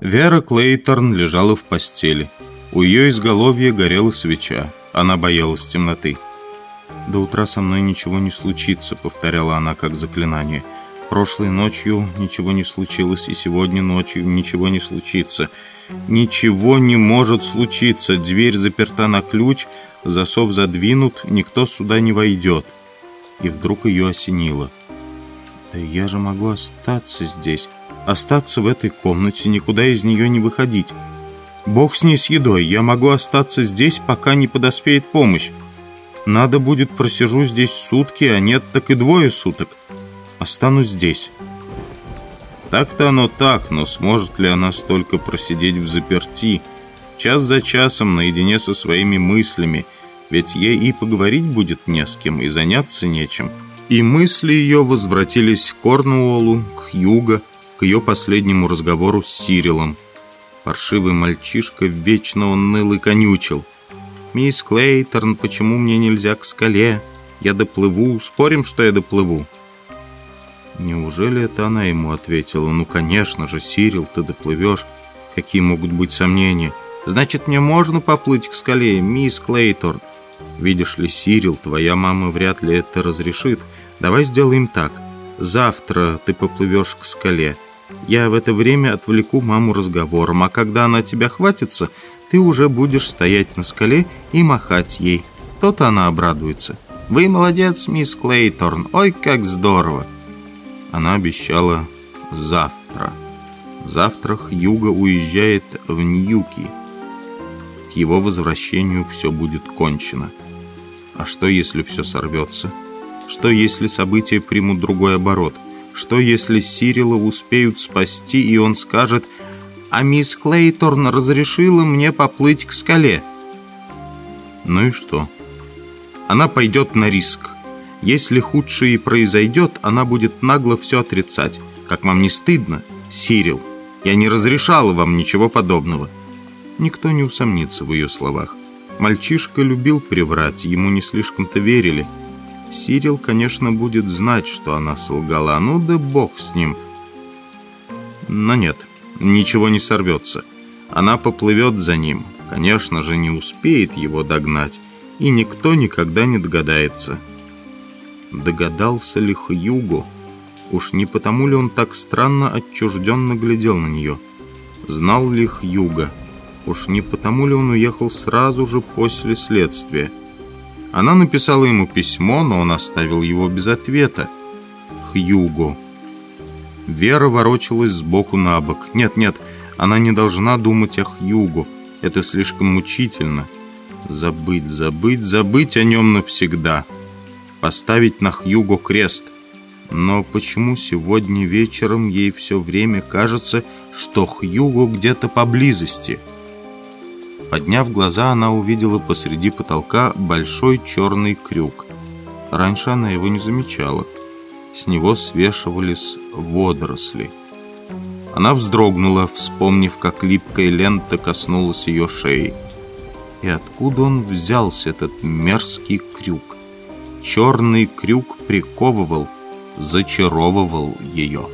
Вера Клейторн лежала в постели. У ее изголовья горела свеча. Она боялась темноты. «До утра со мной ничего не случится», — повторяла она как заклинание. «Прошлой ночью ничего не случилось, и сегодня ночью ничего не случится. Ничего не может случиться. Дверь заперта на ключ, засов задвинут, никто сюда не войдет». И вдруг ее осенило. «Да я же могу остаться здесь» остаться в этой комнате, никуда из нее не выходить. Бог с ней с едой, я могу остаться здесь, пока не подоспеет помощь. Надо будет просижу здесь сутки, а нет, так и двое суток. Останусь здесь. Так-то оно так, но сможет ли она столько просидеть в заперти, час за часом наедине со своими мыслями, ведь ей и поговорить будет не с кем, и заняться нечем. И мысли ее возвратились к Корнуоллу, к Юго, к ее последнему разговору с Сирилом. Паршивый мальчишка вечно он ныл и конючил. «Мисс Клейторн, почему мне нельзя к скале? Я доплыву, спорим, что я доплыву?» Неужели это она ему ответила? «Ну, конечно же, Сирил, ты доплывешь. Какие могут быть сомнения? Значит, мне можно поплыть к скале, мисс Клейторн?» «Видишь ли, Сирил, твоя мама вряд ли это разрешит. Давай сделаем так. Завтра ты поплывешь к скале». Я в это время отвлеку маму разговором, а когда она тебя хватится, ты уже будешь стоять на скале и махать ей. То-то она обрадуется. Вы молодец, мисс Клейторн. Ой, как здорово. Она обещала завтра. Завтра Хьюго уезжает в Ньюки. К его возвращению все будет кончено. А что, если все сорвется? Что, если события примут другой оборот – что если Сирила успеют спасти, и он скажет «А мисс Клейторн разрешила мне поплыть к скале?» Ну и что? Она пойдет на риск. Если худшее и произойдет, она будет нагло все отрицать. Как вам не стыдно, Сирил? Я не разрешала вам ничего подобного. Никто не усомнится в ее словах. Мальчишка любил приврать, ему не слишком-то верили – Сирил, конечно, будет знать, что она солгала. Ну да бог с ним. Но нет, ничего не сорвется. Она поплывет за ним. Конечно же, не успеет его догнать. И никто никогда не догадается. Догадался ли Хьюго? Уж не потому ли он так странно отчужденно глядел на нее? Знал ли Хьюго? Уж не потому ли он уехал сразу же после следствия? Она написала ему письмо, но он оставил его без ответа. Хьюго. Вера ворочалась сбоку на бок. Нет-нет, она не должна думать о Хьюго. Это слишком мучительно. Забыть, забыть, забыть о нем навсегда. Поставить на Хьюго крест. Но почему сегодня вечером ей все время кажется, что Хьюго где-то поблизости – Подняв глаза, она увидела посреди потолка большой черный крюк. Раньше она его не замечала. С него свешивались водоросли. Она вздрогнула, вспомнив, как липкая лента коснулась ее шеи. И откуда он взялся, этот мерзкий крюк? Черный крюк приковывал, зачаровывал ее.